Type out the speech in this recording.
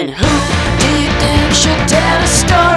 And who do you think should tell a story?